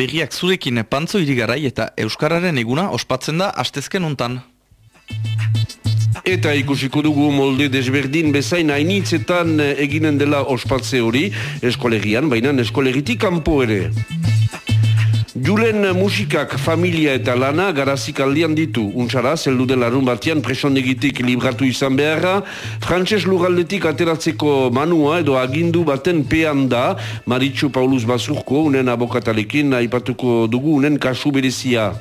Berriak zurekin pantzo irigarai eta Euskararen eguna ospatzen da astezken untan. Eta ikusiko dugu molde desberdin bezain hainitzetan eginen dela ospatze hori eskolegian, baina eskolegitik kanpo ere. Julen musikak familia eta lana garazik aldian ditu. Untsara, zeldu den larun batian presondegitik libratu izan beharra, frantses lugaldetik ateratzeko manua edo agindu baten pean da, Maritxu Paulus Basurko, unen abokatalekin, aipatuko dugu unen kasu berezia.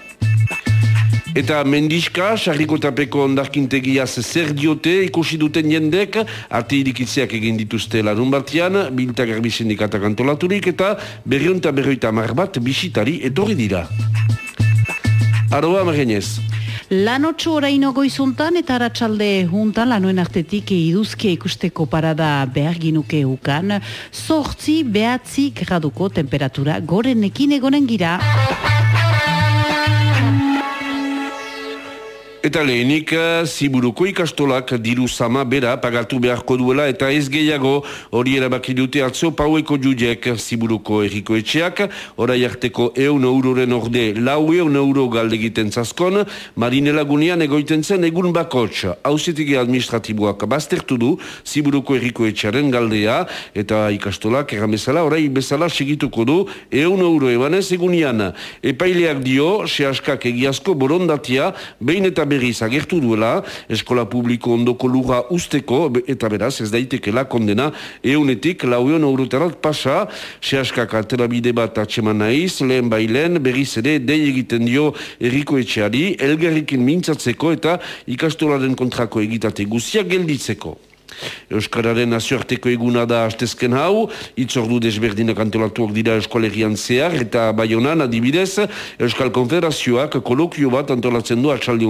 Eta mendiska, sarriko tapeko ondarkintegiaz zer diote ikusi duten jendek, arte irikitzeak egin dituzte larun batian, bilta garbi sindikatak antolaturik, eta berrionta berroita mar bat bisitari etorri dira. Aroa, margenez. Lanotxo oraino goizuntan eta aratsalde juntan lanoen artetik iduzkia ikusteko parada behar ginuke ukan, sortzi behatzi graduko temperatura gorenekin egonen gira. Eta lehenik, eh, ziburuko ikastolak diru sama bera pagatu beharko duela eta ez gehiago hori erabaki dute atzo paueko judek ziburuko erriko etxeak, orai arteko eun euroren orde lau eun euro galdegiten zazkon, marinela gunean egoiten zen egun bakots. Hauzetike administratiboak baztertu du ziburuko erriko etxearen galdea eta ikastolak erran bezala, orai bezala segituko du eun euro ebanez egunean. Epaileak dio, sehaskak egiazko borondatia, behin eta berriz agertu duela, eskola publiko ondoko lura usteko, eta beraz, ez daitekela kondena, eunetik lauion eurotarat pasa, sehaskak alterabide bat atseman naiz, lehen bailen, berriz ere, dei egiten dio erriko etxeari, elgarrikin mintzatzeko eta ikastolaren kontrako egitate guziak gelditzeko. Euskararen nazioarteko eguna da hastezken hau, itzordu desberdinak antolatuak dira eskolegian zehar, eta baionan adibidez, Euskal Konfederazioak kolokio bat antolatzen du atxaldi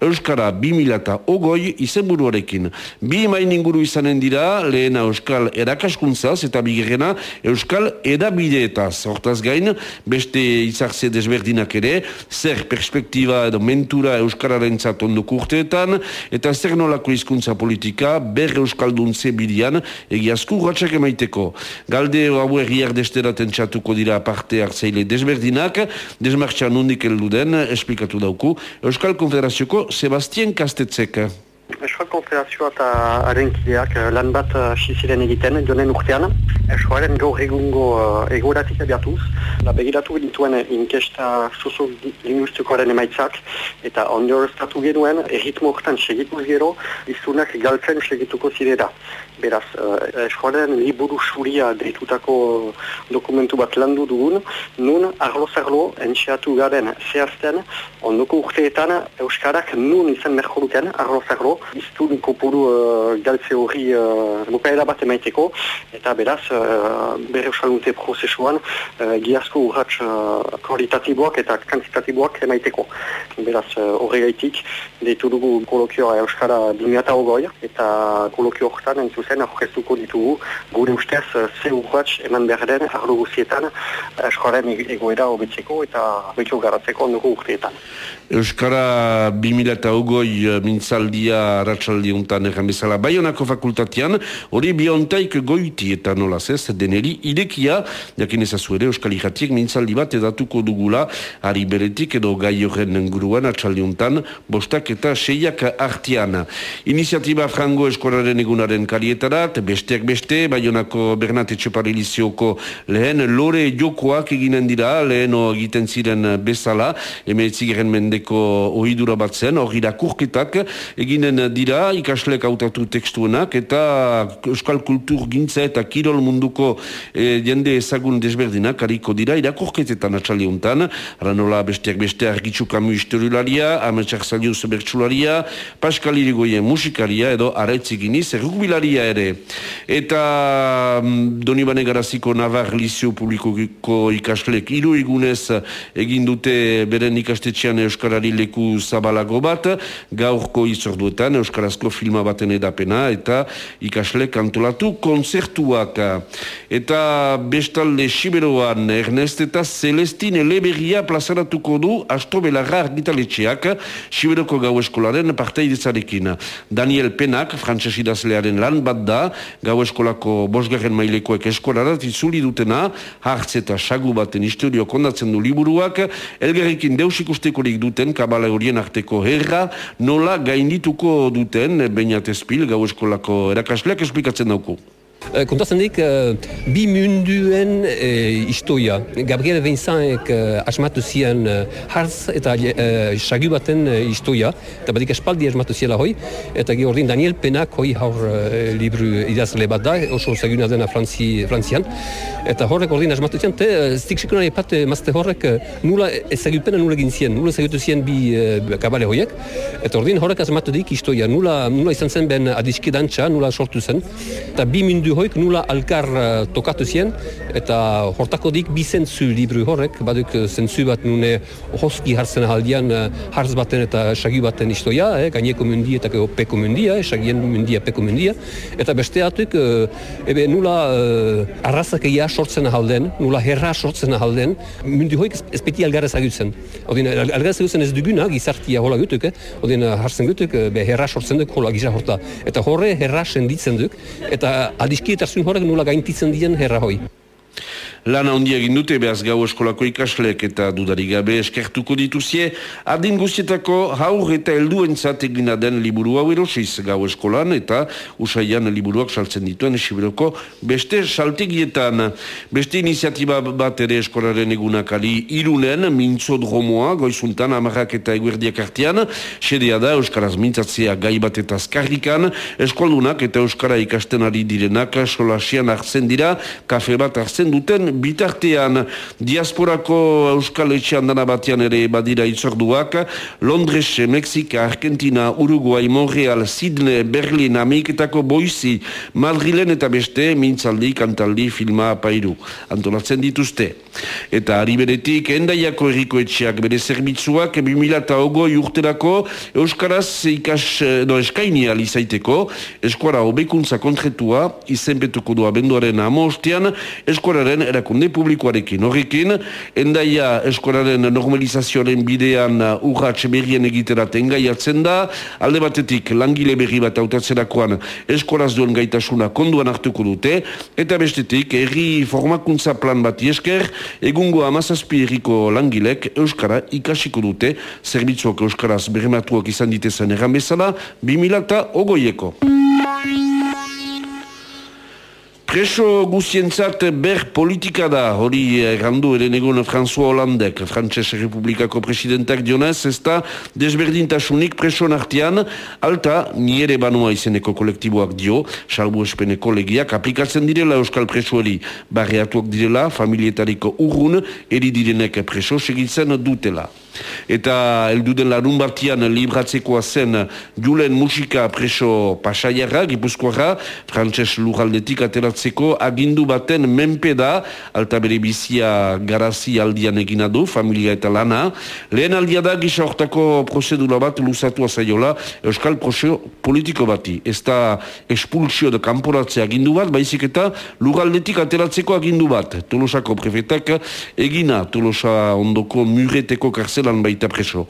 Euskara 2000 ogoi izenburuarekin. Bi main inguru izanen dira, lehena Euskal erakaskuntzaz eta bigirena Euskal edabideetaz. Hortaz gain, beste izartze desberdinak ere, zer perspektiba edo mentura Euskararen zatondo kurteetan, eta zer nolako izkuntza politika, ber euskaldun zebidian egiazku urratxak emaiteko. Galde hau erriak desteraten txatuko dira parte hartzaile desberdinak, desmartxan nundik elduden, esplikatu dauku, Euskal Konfederazioko Sebastien Kastetzek. Euskal Konfederazioa eta haren kideak eh, lan bat hasi ziren egiten jonen urtean. Euskalen gaur egungo uh, egoratik abiatuz. La begiratu dituen inkesta sozo-linguistikoaren emaitzak eta ondoreztatu genuen erritmo horretan segituz gero izunak galtzen segituko zirera. Beraz, uh, eskualen liburu suria deitutako dokumentu bat landu dugun, nun arlo-zarlo entxeatu garen zehazten ondoko urteetan Euskarak nun izan merkoluken arlo-zarlo iztun kopuru uh, galtze hori uh, bukaera bat emaiteko, eta beraz, uh, bere usalunte prozesuan, uh, giazko urratx uh, kualitatiboak eta kantitatiboak emaiteko. Beraz, horre uh, gaitik, deitu dugu kolokioa Euskara 2008 eta kolokio horretan entzuzen aurkeztuko ditugu gure ustez ze urratx eman behar den arlo guzietan Euskaren egoera hobetzeko eta betio garatzeko ondoko urteetan. Euskara 2008 mintzaldia ratxaldi untan erran bezala fakultatean, hori biontaik goiti eta nolaz ez, deneri irekia, jakin ezazu ere, Euskal Ijatiek mintzaldi bat edatuko dugula, ari beretik edo gai horren nguruan ratxaldi untan, bostak eta seiak artian. Iniziatiba frango eskoraren egunaren karietarat, besteak beste, Bayonako Bernat Etxeparilizioko lehen lore jokoak eginen dira, lehen egiten ziren bezala, emeetzigeren mendeko ohidura bat zen, hori irakurketak eginen dira ikaslek hautatu tekstuenak eta euskal kultur gintza eta kirol munduko e, jende ezagun desberdinak hariko dira irakorketetan atxali untan ara nola besteak beste argitzu kamu historiolaria, ametsak zaliuz bertsularia, paskal irigoien musikaria edo araitzik iniz errukbilaria ere eta mm, Donibane Garaziko Navar Lizio Publikoko ikaslek iru igunez egin dute beren ikastetxean euskarari leku zabalago bat gaurko izorduetan Euskarazko filma baten edapena, eta ikasle kantolatu konzertuak. Eta bestalde Siberoan, Ernest eta Celestine Leberia plazaratuko du Astro Belarra argitaletxeak Siberoko gau eskolaren parteidezarekin. Daniel Penak, frantses idazlearen lan bat da, gau eskolako bosgarren mailekoek eskolarat itzuli dutena, hartz eta sagu baten historio kondatzen du liburuak, elgarrekin deus ikustekorik duten, kabala horien arteko herra, nola gaindituko duten, bainat espil, gau eskolako erakasleak esplikatzen dauku. Uh, kontatzen dik, uh, bi munduen uh, istoia. Gabriel Vincent uh, asmatu zian uh, harz eta uh, sagu baten uh, istoia, eta badik espaldi asmatu ziela hoi, eta ge ordin Daniel Penak hoi haur uh, libru idazle bat da, oso zaguna dena Frantzi, Frantzian, eta horrek ordin asmatu zian, te uh, stik sekuna epat mazte horrek uh, nula ezagupena nula gintzien, nula ezagutu zien bi uh, kabale hoiek, eta ordin horrek asmatu dik istoia, nula, nula izan zen ben adiski dantxa, nula sortu zen, eta bi mundu hoik nula alkar uh, tokatu zien, eta hortako dik bi zentzu libru horrek, baduk uh, zentzu bat nune hoski hartzen ahaldian uh, hartz baten eta sagi baten istoia, eh, gaineko mundia eta peko mundia, eh, sagien mundia peko mundia, eta beste atuk, uh, ebe nula uh, arrazakeia sortzen ahalden, nula herra sortzen ahalden, mundi hoik ez beti algarrez agutzen. Odin, algarrez agutzen ez duguna, gizartia hola gutuk, eh? Odin, hartzen gutuk, be herra sortzen duk, hola gizar horta. Eta horre herra senditzen duk, eta eskietasun horrek nula gaintitzen dien herra hoi. Lana ondia egin dute behaz gau eskolako ikaslek eta dudari gabe eskertuko dituzie, adin guztietako haur eta helduentzat egina den liburu hau erosiz gau eskolan eta usaian liburuak saltzen dituen esibiroko beste saltegietan. Beste iniziatiba bat ere eskolaren egunakari irunen, mintzo dromoa, goizuntan, amarrak eta eguerdiak artean, sedea da Euskaraz mintzatzea gai bat eta azkarrikan, eskoldunak eta Euskara ikasten ari direnak solasian hartzen dira, kafe bat hartzen duten bitartean diasporako euskal etxean dana batean ere badira itzorduak Londres, Mexika, Argentina, Uruguay, Montreal, Sydney, Berlin, Ameriketako Boise, Madrilen eta beste mintzaldi, kantaldi, filma apairu. Antolatzen dituzte. Eta ari beretik, endaiako erriko etxeak bere zerbitzuak 2008 urterako Euskaraz ikas, no, eskaini alizaiteko, eskuara obekuntza kontretua, izenbetuko doa benduaren amostian, eskuararen erakunde publikoarekin. Horrekin, endaia eskolaren normalizazioaren bidean uh, urratx berrien egiteraten gaiatzen da, alde batetik langile berri bat autatzerakoan eskolaz duen gaitasuna konduan hartuko dute, eta bestetik, erri formakuntza plan bat esker, egungo amazazpi erriko langilek Euskara ikasiko dute, zerbitzuak Euskaraz berrematuak izan ditezen erran bezala, 2000 eta ogoieko. Preso guzientzat ber politika da, hori errandu eren egun François Hollandek, Frantses Republikako presidentak dionez, ez da desberdintasunik preso nartian, alta niere banua izeneko kolektiboak dio, salbu espeneko legiak aplikatzen direla Euskal Presoeri, barriatuak direla, familietariko urrun, eri direnek preso segitzen dutela eta elduden larun bartian libratzekoa zen Julen Musika preso pasaiarra, gipuzkoara, frantses lujaldetik ateratzeko agindu baten menpe da, alta bere bizia garazi aldian egina du, familia eta lana. Lehen aldia da gisa hortako prozedura bat luzatu azaiola Euskal Proseo politiko bati. Ez da expulsio de kanporatzea agindu bat, baizik eta lugaldetik ateratzeko agindu bat. Tolosako prefetak egina, Tolosa ondoko mureteko karzela lan baita preso.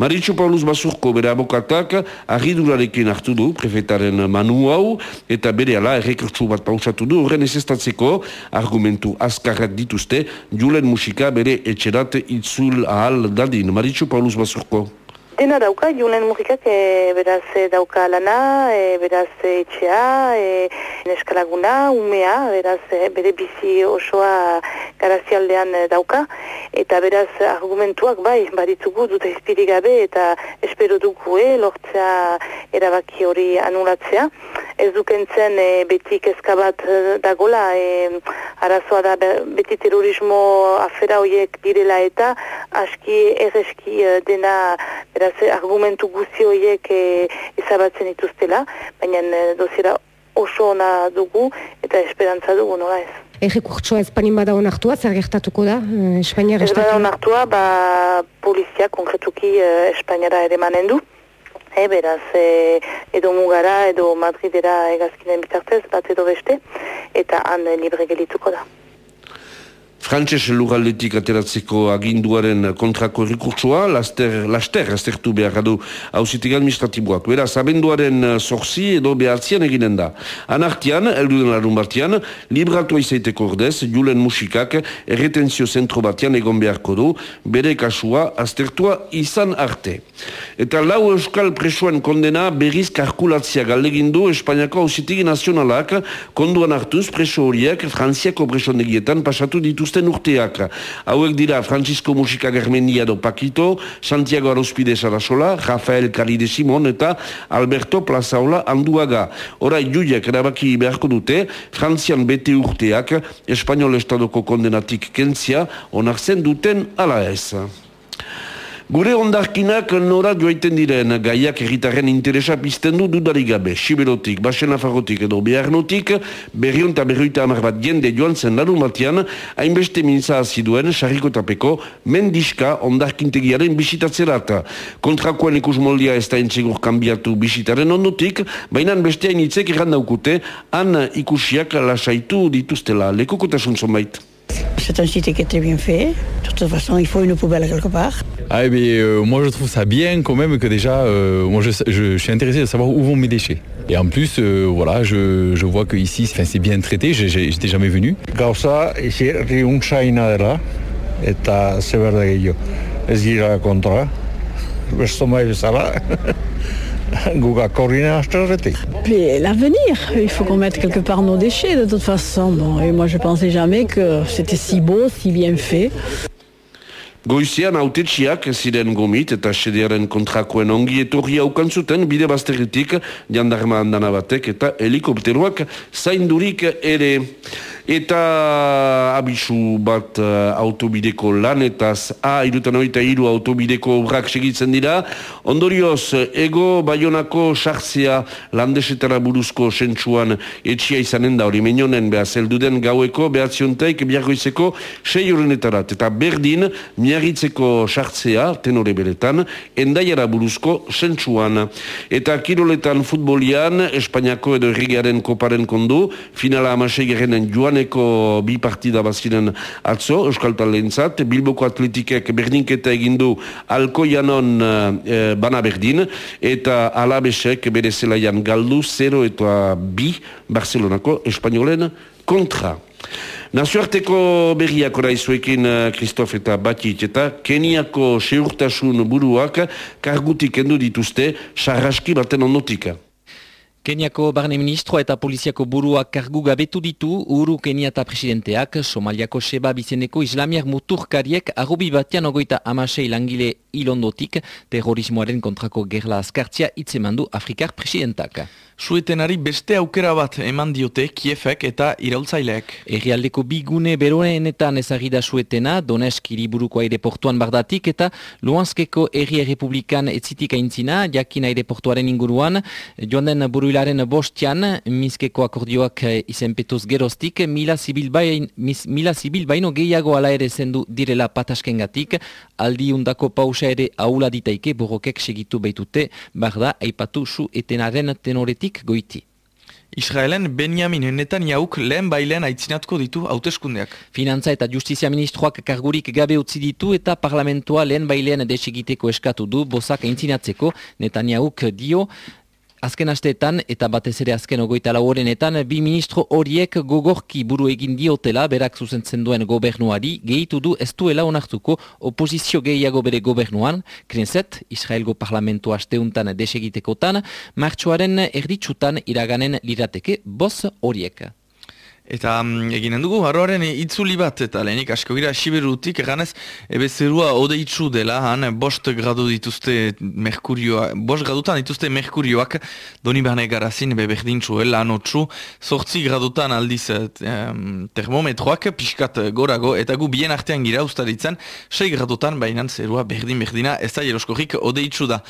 Maritxo Paulus Basurko bere abokatak arridurarekin hartu du prefetaren manu hau eta bere ala errekertsu bat pausatu du horren ezestatzeko argumentu azkarrak dituzte julen musika bere etxerat itzul ahal dadin. Maritxo Paulus Basurko. Dena dauka, julen mugikak e, beraz e, dauka lana, e, beraz e, etxea, e, neskalaguna, umea, beraz e, bere bizi osoa garazialdean e, dauka, eta beraz argumentuak bai, baditzugu dute izpiri gabe, eta espero dugu e, lortzea erabaki hori anulatzea. Ez dukentzen e, beti kezkabat dagola, e, arazoa da beti terrorismo afera horiek direla eta aski erreski dena beraz argumentu guzti horiek e, ezabatzen dituztela, baina e, dozira oso ona dugu eta esperantza dugu nola ez. Errekurtsoa Espainin bada onartua, zer gertatuko da? Eh, Espainia Ez bada onartua, ba, polizia konkretuki Espainiara ere manen du. E, beraz, e, edo mugara, edo Madridera egazkinen bitartez, bat edo beste, eta han e, libre gelituko da. Frantses lurraldetik ateratzeko aginduaren kontrako errikurtsua, laster, laster, aztertu behar du hausitik administratiboak. Beraz, abenduaren zorzi edo behartzian eginen da. Anartian, elduden larun batian, libratu izaiteko ordez, julen musikak erretenzio zentro batian egon beharko du, bere kasua aztertua izan arte. Eta lau euskal presoen kondena berriz karkulatzia galdegindu Espainiako hausitik nazionalak konduan hartuz preso horiek Frantziako presondegietan pasatu dituz dituzten urteak. Hauek dira Francisco Musika Germendia do Paquito, Santiago Arospide Sarasola, Rafael Caride Simon eta Alberto Plazaola Anduaga. Horai juiak erabaki beharko dute, Frantzian bete urteak, Espainol Estadoko kondenatik kentzia, onartzen duten ala ez. Gure ondarkinak nora joaiten diren gaiak erritaren interesa pizten du dudarik gabe. Siberotik, Basen Afarotik edo Beharnotik, berrion eta berrioita amar bat jende joan zen larun batian, hainbeste mintza aziduen, sarriko tapeko, mendiska ondarkintegiaren bisitatzerat. Kontrakoen ikus moldia ez da entzegur kanbiatu bisitaren ondotik, baina beste hainitzek erran daukute, han ikusiak lasaitu dituztela. Lekukotasun zonbait. C'est un site qui est très bien fait. De toute façon, il faut une poubelle quelque part. Ah, mais, euh, moi, je trouve ça bien quand même que déjà, euh, moi, je, je, je, suis intéressé de savoir où vont mes déchets. Et en plus, euh, voilà, je, je vois que ici, c'est bien traité. J'étais jamais venu. Gauza, ici, riuntzaina dela, eta zeberde gehiago. Ez gira kontra, besto mai bezala. Puis l'avenir, il faut qu'on mette quelque part nos déchets de toute façon. Bon, et moi je pensais jamais que c'était si beau, si bien fait. Goizean autetxiak ziren gomit eta sedearen kontrakoen ongi etorri haukan zuten bide bazterritik jandarma handana batek eta helikopteroak zaindurik ere. Eta abisu bat uh, autobideko lanetaz A, irutan oita iru autobideko obrak segitzen dira. Ondorioz, ego baionako sartzea landesetara buruzko sentsuan etxia izanen da hori menionen beha zelduden gaueko behatziontaik biargoizeko sei horrenetarat. Eta berdin, miagitzeko sartzea, tenore beretan, endaiara buruzko sentsuan. Eta kiroletan futbolian, Espainiako edo errigearen koparen kondu, finala amasei gerenen joan joaneko bi partida baziren atzo, Euskal Talentzat, Bilboko Atletikek berdinketa egindu Alkoianon e, bana berdin, eta Alabesek bere zelaian galdu 0 eta bi Barcelonako Espainolen kontra. Nazioarteko berriak oraizuekin Kristof eta Batit eta Keniako seurtasun buruak kargutik endu dituzte sarraski baten ondotika. Keniako barne ministroa eta poliziako buruak kargu gabetu ditu uru Keniata presidenteak Somaliako seba bizeneko islamiak muturkariek arrubi batean ogoita amasei langile ilondotik terrorismoaren kontrako gerla askartzia itzemandu Afrikar presidentak. Suetenari beste aukera bat eman diote Kiefek eta iraultzaileek. Errialdeko bi gune beroenetan ezagida suetena, Donetsk iriburuko aireportuan bardatik eta Luanskeko Erri Republikan etzitik aintzina, jakin aireportuaren inguruan, joan den buruilaren bostian, Minskeko akordioak izenpetuz geroztik, mila zibil, bain, mila zibil baino gehiago ala ere zendu direla pataskengatik, aldi undako pausa ere aula ditaike borrokek segitu baitute, barda, aipatu su etenaren tenoretik goiti. Israelen Benjamin Netanyauk lehen bailean aitzinatuko ditu hauteskundeak. Finantza eta Justizia Ministroak kargurik gabe utzi ditu eta parlamentoa lehen bailean desegiteko eskatu du bozak aintzinatzeko Netanyauk dio Azken asteetan eta batez ere azken ogoita laurenetan, bi ministro horiek gogorki buru egin diotela berak zuzentzen duen gobernuari, gehitu du ez duela onartuko oposizio gehiago bere gobernuan, krentzet, Israelgo parlamentu asteuntan desegitekotan, martxoaren erditsutan iraganen lirateke boz horiek. Eta um, eginen dugu, harroaren itzuli bat, eta lehenik asko gira siberutik, eganez, ebe zerua odeitzu dela, han, bost gradu dituzte merkurioa, bost gradutan dituzte merkurioak, doni behane garazin, ebe berdintzu, elan otzu, sortzi gradutan aldiz um, termometroak, pixkat gorago, eta gu bien artean gira ustaritzen, sei gradutan, baina zerua berdin-berdina, ez da jeroskorrik odeitzu da.